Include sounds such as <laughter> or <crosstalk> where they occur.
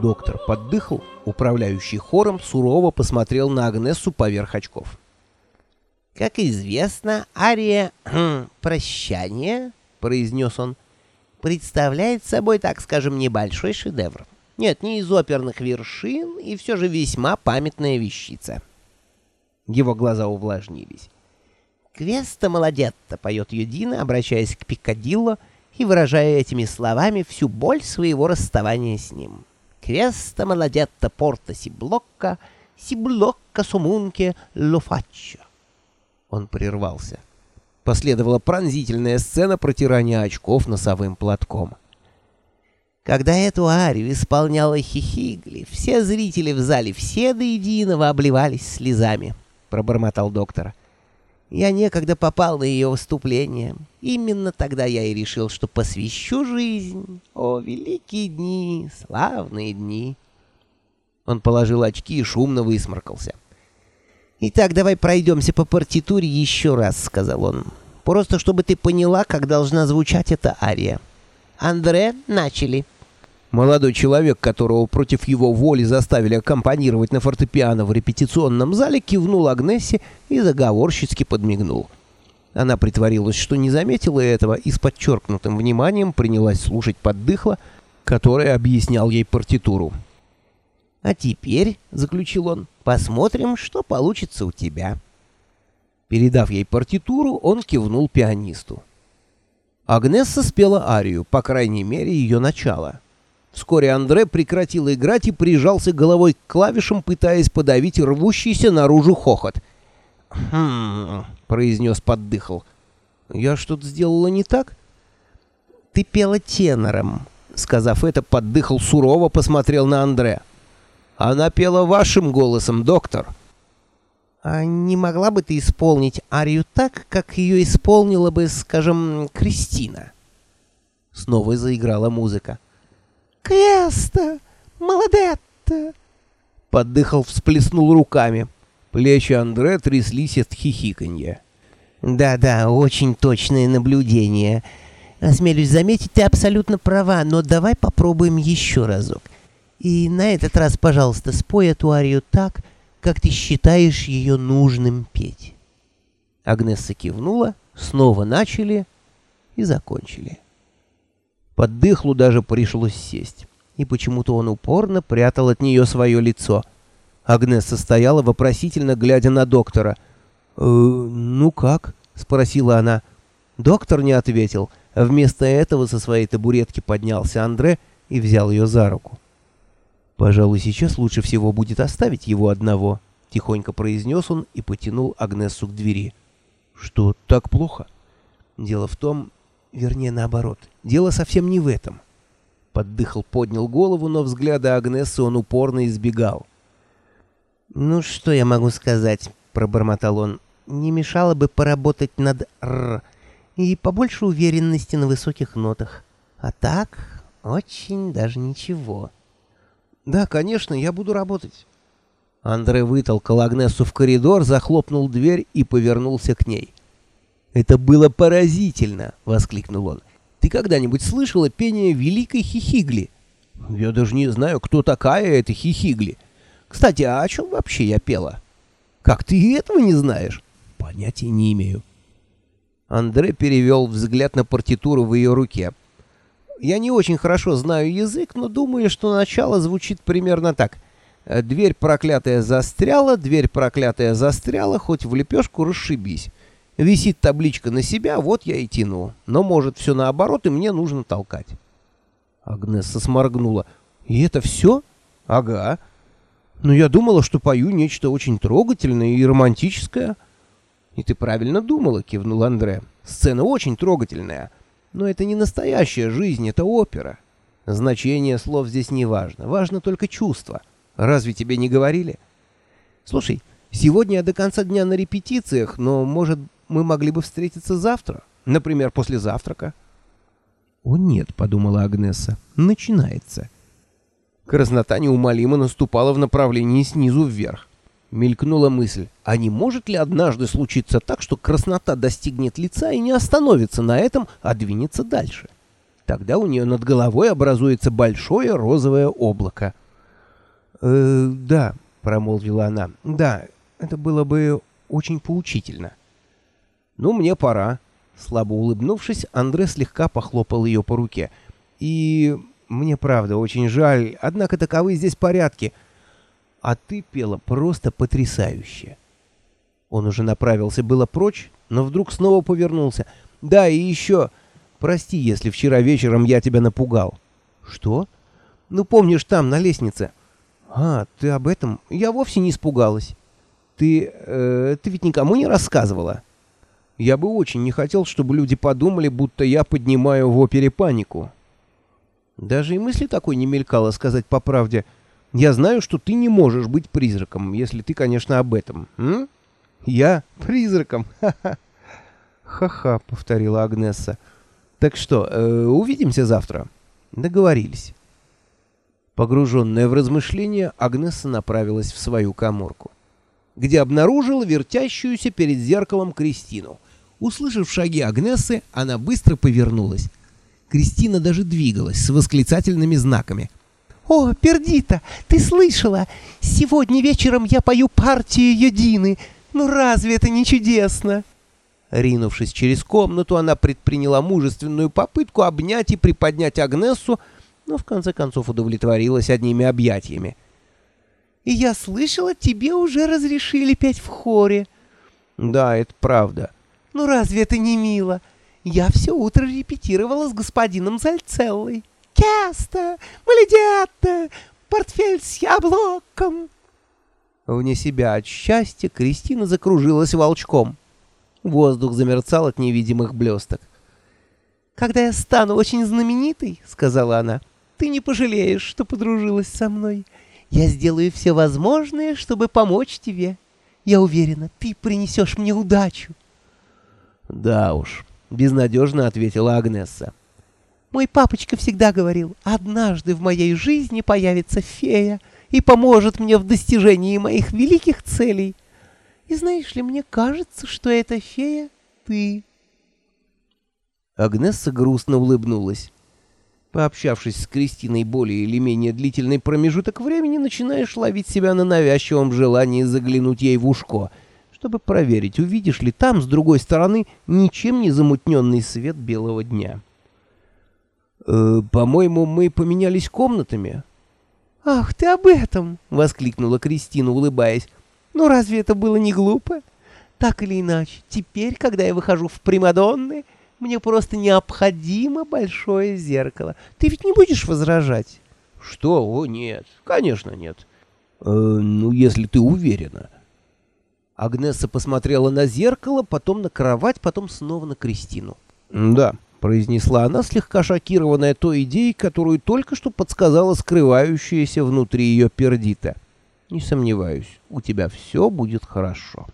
Доктор поддыхал, управляющий хором сурово посмотрел на Агнесу поверх очков. «Как известно, ария «Прощание», — произнес он, — представляет собой, так скажем, небольшой шедевр. Нет, не из оперных вершин, и все же весьма памятная вещица. Его глаза увлажнились. «Квеста молодец-то», — поет Юдина, обращаясь к Пикадилло и выражая этими словами всю боль своего расставания с ним. «Квеста молодец-то порта сиблокка, сиблокка сумунке лофаччо». Он прервался. Последовала пронзительная сцена протирания очков носовым платком. Когда эту арию исполняла Хихигли, все зрители в зале все до единого обливались слезами, — пробормотал доктор. Я некогда попал на ее выступление. Именно тогда я и решил, что посвящу жизнь. О, великие дни, славные дни. Он положил очки и шумно высморкался. — «Итак, давай пройдемся по партитуре еще раз», — сказал он. «Просто чтобы ты поняла, как должна звучать эта ария. Андре, начали». Молодой человек, которого против его воли заставили аккомпанировать на фортепиано в репетиционном зале, кивнул Агнессе и заговорщицки подмигнул. Она притворилась, что не заметила этого, и с подчеркнутым вниманием принялась слушать поддыхло, который объяснял ей партитуру. «А теперь», — заключил он, — «посмотрим, что получится у тебя». Передав ей партитуру, он кивнул пианисту. Агнесса спела арию, по крайней мере, ее начало. Вскоре Андре прекратил играть и прижался головой к клавишам, пытаясь подавить рвущийся наружу хохот. «Хм...» — произнес поддыхал. «Я что-то сделала не так?» «Ты пела тенором», — сказав это, поддыхал сурово, посмотрел на Андре. Она пела вашим голосом, доктор. А не могла бы ты исполнить арию так, как ее исполнила бы, скажем, Кристина? Снова заиграла музыка. Креста, молодетта. Поддыхал, всплеснул руками. Плечи Андре тряслись от хихиканья. Да-да, очень точное наблюдение. Осмелюсь заметить, ты абсолютно права, но давай попробуем еще разок. И на этот раз, пожалуйста, спой эту арию так, как ты считаешь ее нужным петь. Агнесса кивнула, снова начали и закончили. Под дыхлу даже пришлось сесть, и почему-то он упорно прятал от нее свое лицо. Агнесса стояла вопросительно, глядя на доктора. «Э, «Ну как?» — спросила она. Доктор не ответил. Вместо этого со своей табуретки поднялся Андре и взял ее за руку. «Пожалуй, сейчас лучше всего будет оставить его одного», — тихонько произнес он и потянул Агнессу к двери. «Что, так плохо?» «Дело в том, вернее, наоборот, дело совсем не в этом». Поддыхал, поднял голову, но взгляда Агнессы он упорно избегал. «Ну, что я могу сказать?» — пробормотал он. «Не мешало бы поработать над «р» и побольше уверенности на высоких нотах. А так, очень даже ничего». «Да, конечно, я буду работать». Андре вытолкал Агнесу в коридор, захлопнул дверь и повернулся к ней. «Это было поразительно!» — воскликнул он. «Ты когда-нибудь слышала пение Великой Хихигли?» «Я даже не знаю, кто такая эта Хихигли. Кстати, а о чем вообще я пела?» «Как ты этого не знаешь?» «Понятия не имею». Андре перевел взгляд на партитуру в ее руке. Я не очень хорошо знаю язык, но думаю, что начало звучит примерно так. Дверь проклятая застряла, дверь проклятая застряла, хоть в лепешку расшибись. Висит табличка на себя, вот я и тяну. Но может все наоборот, и мне нужно толкать. Агнесса сморгнула. И это все? Ага. Но я думала, что пою нечто очень трогательное и романтическое. И ты правильно думала, кивнул Андре. Сцена очень трогательная. Но это не настоящая жизнь, это опера. Значение слов здесь не важно. Важно только чувство. Разве тебе не говорили? Слушай, сегодня я до конца дня на репетициях, но, может, мы могли бы встретиться завтра? Например, после завтрака? О нет, подумала Агнеса, начинается. Краснота неумолимо наступала в направлении снизу вверх. Мелькнула мысль, а не может ли однажды случиться так, что краснота достигнет лица и не остановится на этом, а двинется дальше? Тогда у нее над головой образуется большое розовое облако. «Э, да», — промолвила она, — «да, это было бы очень поучительно». «Ну, мне пора». Слабо улыбнувшись, Андре слегка похлопал ее по руке. «И мне правда очень жаль, однако таковы здесь порядки. А ты пела просто потрясающе». Он уже направился было прочь, но вдруг снова повернулся. «Да, и еще... Прости, если вчера вечером я тебя напугал». «Что?» «Ну, помнишь, там, на лестнице». «А, ты об этом? Я вовсе не испугалась». «Ты... Э, ты ведь никому не рассказывала?» «Я бы очень не хотел, чтобы люди подумали, будто я поднимаю в опере панику». Даже и мысли такой не мелькало сказать по правде. «Я знаю, что ты не можешь быть призраком, если ты, конечно, об этом». М? «Я? Призраком? <laughs> Ха-ха!» «Ха-ха», — повторила Агнесса. «Так что, э, увидимся завтра?» «Договорились». Погруженная в размышления, Агнесса направилась в свою коморку, где обнаружила вертящуюся перед зеркалом Кристину. Услышав шаги Агнессы, она быстро повернулась. Кристина даже двигалась с восклицательными знаками. «О, Пердита, ты слышала? Сегодня вечером я пою партию Йодины. Ну разве это не чудесно?» Ринувшись через комнату, она предприняла мужественную попытку обнять и приподнять Агнессу, но в конце концов удовлетворилась одними объятиями. «И я слышала, тебе уже разрешили петь в хоре». «Да, это правда». «Ну разве это не мило? Я все утро репетировала с господином Зальцеллой. Кеста, Маледетта, портфель с яблоком». Вне себя от счастья Кристина закружилась волчком. Воздух замерцал от невидимых блесток. «Когда я стану очень знаменитой, — сказала она, — ты не пожалеешь, что подружилась со мной. Я сделаю все возможное, чтобы помочь тебе. Я уверена, ты принесешь мне удачу». «Да уж», — безнадежно ответила Агнесса. «Мой папочка всегда говорил, однажды в моей жизни появится фея и поможет мне в достижении моих великих целей». И знаешь ли, мне кажется, что эта фея — ты. Агнесса грустно улыбнулась. Пообщавшись с Кристиной более или менее длительный промежуток времени, начинаешь ловить себя на навязчивом желании заглянуть ей в ушко, чтобы проверить, увидишь ли там, с другой стороны, ничем не замутненный свет белого дня. «Э, «По-моему, мы поменялись комнатами». «Ах, ты об этом!» — воскликнула Кристина, улыбаясь. Ну разве это было не глупо? Так или иначе, теперь, когда я выхожу в Примадонны, мне просто необходимо большое зеркало. Ты ведь не будешь возражать? Что? О, нет. Конечно, нет. Э, ну, если ты уверена. Агнесса посмотрела на зеркало, потом на кровать, потом снова на Кристину. Да, произнесла она, слегка шокированная той идеей, которую только что подсказала скрывающаяся внутри ее пердита. Не сомневаюсь, у тебя все будет хорошо.